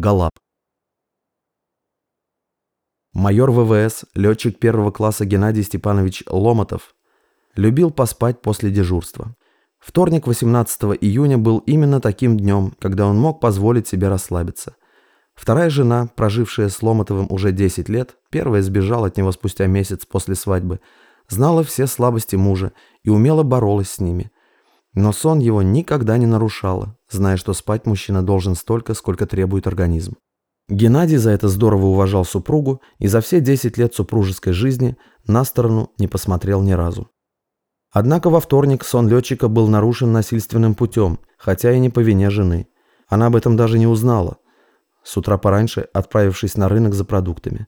Галап. Майор ВВС, летчик первого класса Геннадий Степанович Ломотов, любил поспать после дежурства. Вторник, 18 июня, был именно таким днем, когда он мог позволить себе расслабиться. Вторая жена, прожившая с Ломотовым уже 10 лет, первая сбежала от него спустя месяц после свадьбы, знала все слабости мужа и умело боролась с ними. Но сон его никогда не нарушала, зная, что спать мужчина должен столько, сколько требует организм. Геннадий за это здорово уважал супругу и за все 10 лет супружеской жизни на сторону не посмотрел ни разу. Однако во вторник сон летчика был нарушен насильственным путем, хотя и не по вине жены. Она об этом даже не узнала, с утра пораньше отправившись на рынок за продуктами.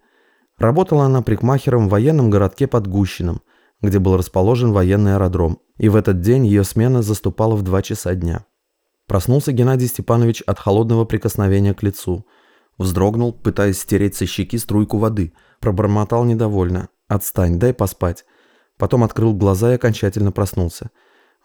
Работала она прикмахером в военном городке под Гущином, где был расположен военный аэродром, и в этот день ее смена заступала в 2 часа дня. Проснулся Геннадий Степанович от холодного прикосновения к лицу. Вздрогнул, пытаясь стереть со щеки струйку воды. Пробормотал недовольно. «Отстань, дай поспать». Потом открыл глаза и окончательно проснулся.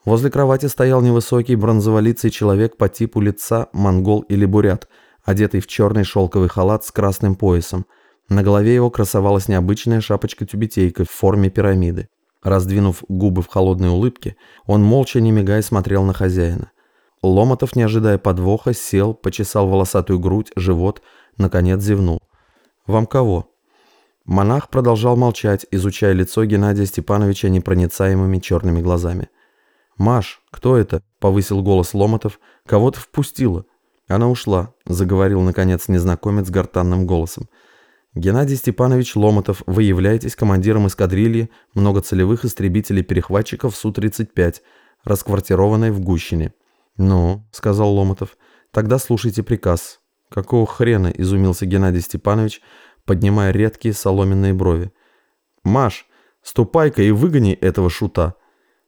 Возле кровати стоял невысокий бронзоволицый человек по типу лица монгол или бурят, одетый в черный шелковый халат с красным поясом. На голове его красовалась необычная шапочка-тюбетейка в форме пирамиды. Раздвинув губы в холодной улыбке, он молча, не мигая, смотрел на хозяина. Ломотов, не ожидая подвоха, сел, почесал волосатую грудь, живот, наконец зевнул. «Вам кого?» Монах продолжал молчать, изучая лицо Геннадия Степановича непроницаемыми черными глазами. «Маш, кто это?» – повысил голос Ломотов. «Кого ты впустила?» «Она ушла», – заговорил, наконец, незнакомец гортанным голосом. Геннадий Степанович Ломотов, вы являетесь командиром эскадрильи многоцелевых истребителей-перехватчиков Су-35, расквартированной в Гущине. «Ну», — сказал Ломотов, — «тогда слушайте приказ». «Какого хрена?» — изумился Геннадий Степанович, поднимая редкие соломенные брови. «Маш, ступай-ка и выгони этого шута».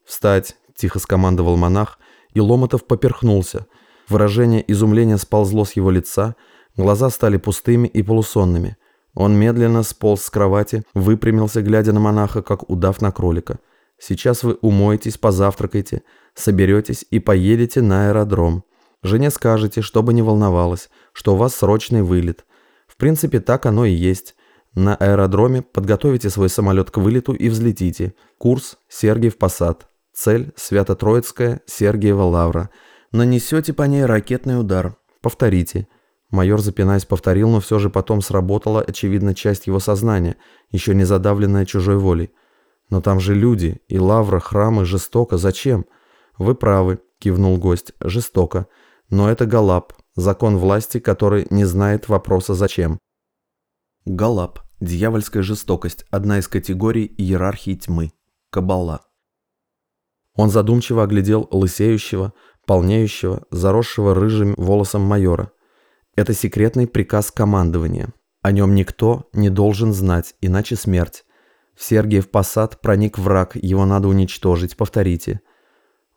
«Встать!» — тихо скомандовал монах, и Ломотов поперхнулся. Выражение изумления сползло с его лица, глаза стали пустыми и полусонными. Он медленно сполз с кровати, выпрямился, глядя на монаха, как удав на кролика. «Сейчас вы умоетесь, позавтракаете, соберетесь и поедете на аэродром. Жене скажете, чтобы не волновалась, что у вас срочный вылет. В принципе, так оно и есть. На аэродроме подготовите свой самолет к вылету и взлетите. Курс Сергиев Посад. Цель Свято-Троицкая, Сергиева Лавра. Нанесете по ней ракетный удар. Повторите. Майор, запинаясь, повторил, но все же потом сработала, очевидно, часть его сознания, еще не задавленная чужой волей. «Но там же люди, и лавра, храмы, жестоко. Зачем?» «Вы правы», — кивнул гость, — «жестоко. Но это Галап, закон власти, который не знает вопроса «зачем». Галап – дьявольская жестокость, одна из категорий иерархии тьмы. Кабала. Он задумчиво оглядел лысеющего, полнеющего, заросшего рыжим волосом майора. Это секретный приказ командования. О нем никто не должен знать, иначе смерть. В Сергиев посад проник враг, его надо уничтожить, повторите.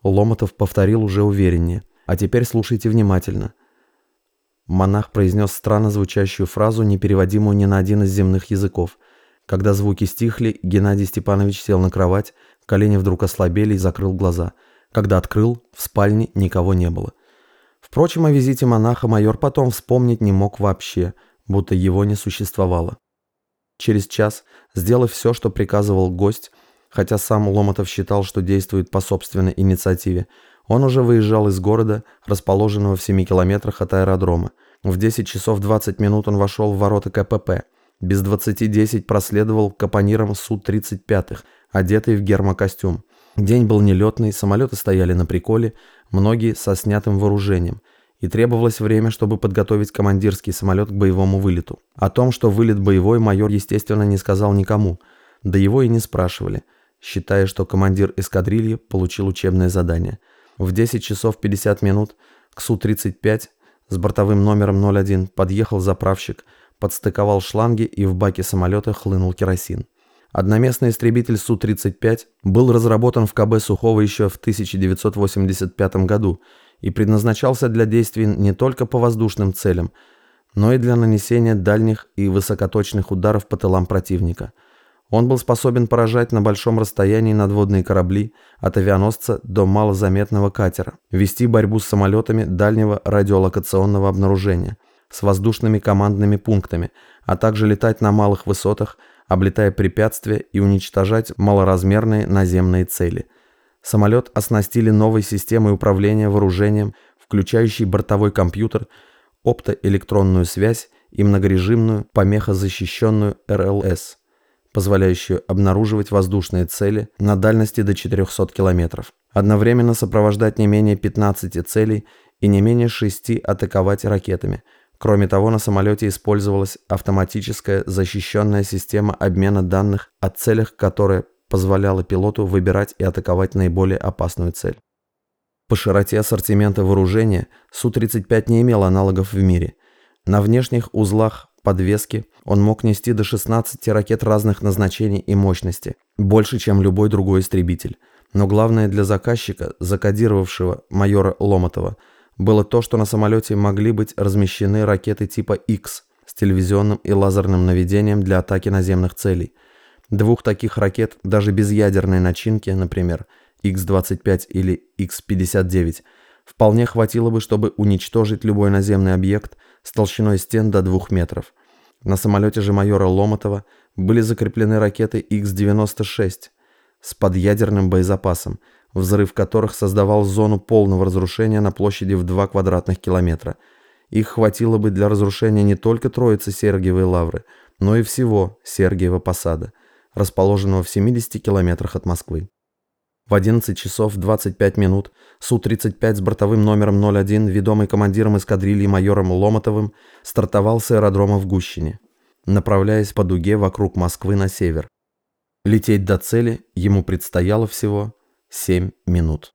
Ломотов повторил уже увереннее. А теперь слушайте внимательно. Монах произнес странно звучащую фразу, не переводимую ни на один из земных языков. Когда звуки стихли, Геннадий Степанович сел на кровать, колени вдруг ослабели и закрыл глаза. Когда открыл, в спальне никого не было. Впрочем, о визите монаха майор потом вспомнить не мог вообще, будто его не существовало. Через час, сделав все, что приказывал гость, хотя сам Ломотов считал, что действует по собственной инициативе, он уже выезжал из города, расположенного в 7 километрах от аэродрома. В 10 часов 20 минут он вошел в ворота КПП. Без 20.10 проследовал капониром Су-35, одетый в гермокостюм. День был нелетный, самолеты стояли на приколе, многие со снятым вооружением, и требовалось время, чтобы подготовить командирский самолет к боевому вылету. О том, что вылет боевой, майор, естественно, не сказал никому, да его и не спрашивали, считая, что командир эскадрильи получил учебное задание. В 10 часов 50 минут к Су-35 с бортовым номером 01 подъехал заправщик, подстыковал шланги и в баке самолета хлынул керосин. Одноместный истребитель Су-35 был разработан в КБ Сухого еще в 1985 году и предназначался для действий не только по воздушным целям, но и для нанесения дальних и высокоточных ударов по тылам противника. Он был способен поражать на большом расстоянии надводные корабли от авианосца до малозаметного катера, вести борьбу с самолетами дальнего радиолокационного обнаружения – с воздушными командными пунктами, а также летать на малых высотах, облетая препятствия и уничтожать малоразмерные наземные цели. Самолет оснастили новой системой управления вооружением, включающей бортовой компьютер, оптоэлектронную связь и многорежимную помехозащищенную РЛС, позволяющую обнаруживать воздушные цели на дальности до 400 км, одновременно сопровождать не менее 15 целей и не менее 6 атаковать ракетами. Кроме того, на самолете использовалась автоматическая защищенная система обмена данных о целях, которая позволяла пилоту выбирать и атаковать наиболее опасную цель. По широте ассортимента вооружения Су-35 не имел аналогов в мире. На внешних узлах подвески он мог нести до 16 ракет разных назначений и мощности, больше, чем любой другой истребитель. Но главное для заказчика, закодировавшего майора Ломотова, было то, что на самолете могли быть размещены ракеты типа X с телевизионным и лазерным наведением для атаки наземных целей. Двух таких ракет, даже без ядерной начинки, например, X-25 или X-59, вполне хватило бы, чтобы уничтожить любой наземный объект с толщиной стен до 2 метров. На самолете же майора Ломотова были закреплены ракеты X-96 с подъядерным боезапасом, взрыв которых создавал зону полного разрушения на площади в 2 квадратных километра. Их хватило бы для разрушения не только троицы Сергиевой лавры, но и всего Сергиева посада, расположенного в 70 километрах от Москвы. В 11 часов 25 минут Су-35 с бортовым номером 01, ведомый командиром эскадрильи майором Ломотовым, стартовал с аэродрома в Гущине, направляясь по дуге вокруг Москвы на север. Лететь до цели ему предстояло всего 7 минут.